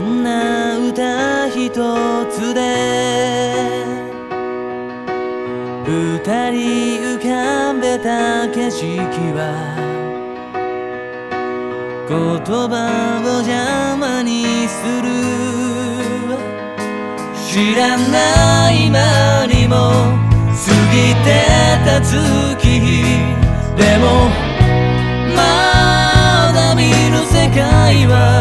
んな歌一つで二人浮かべた景色は言葉を邪魔にする。知らない間にも過ぎてた月日。でもまだ見ぬ世界は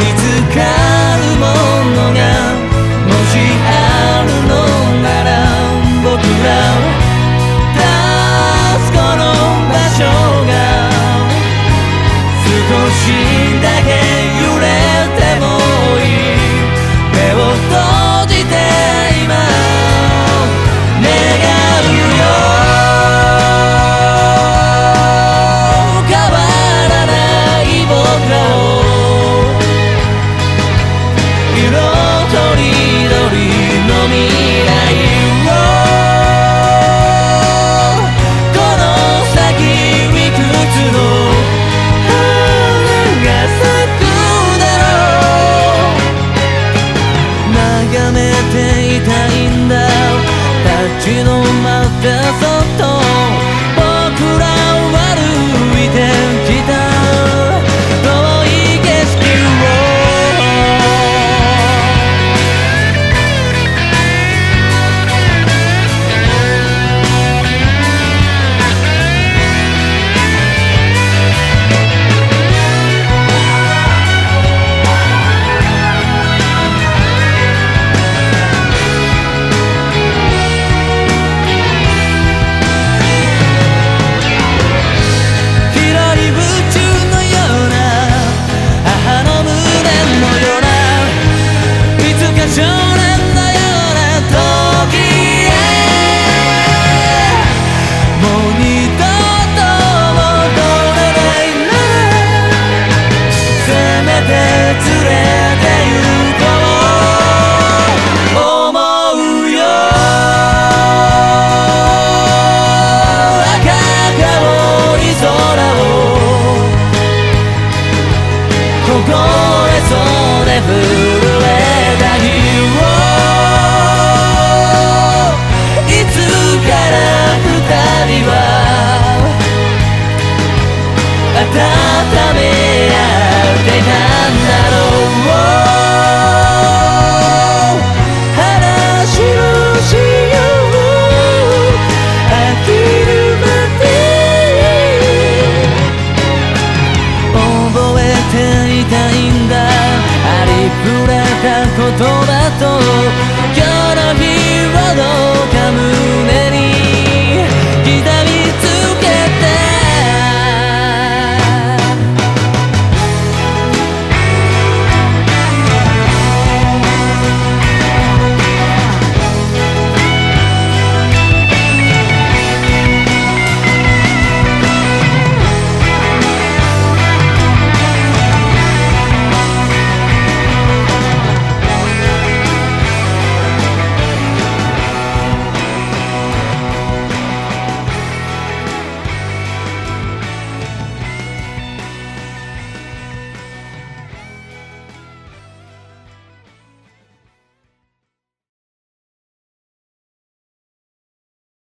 見つかるものが凍えそうで降るた言葉と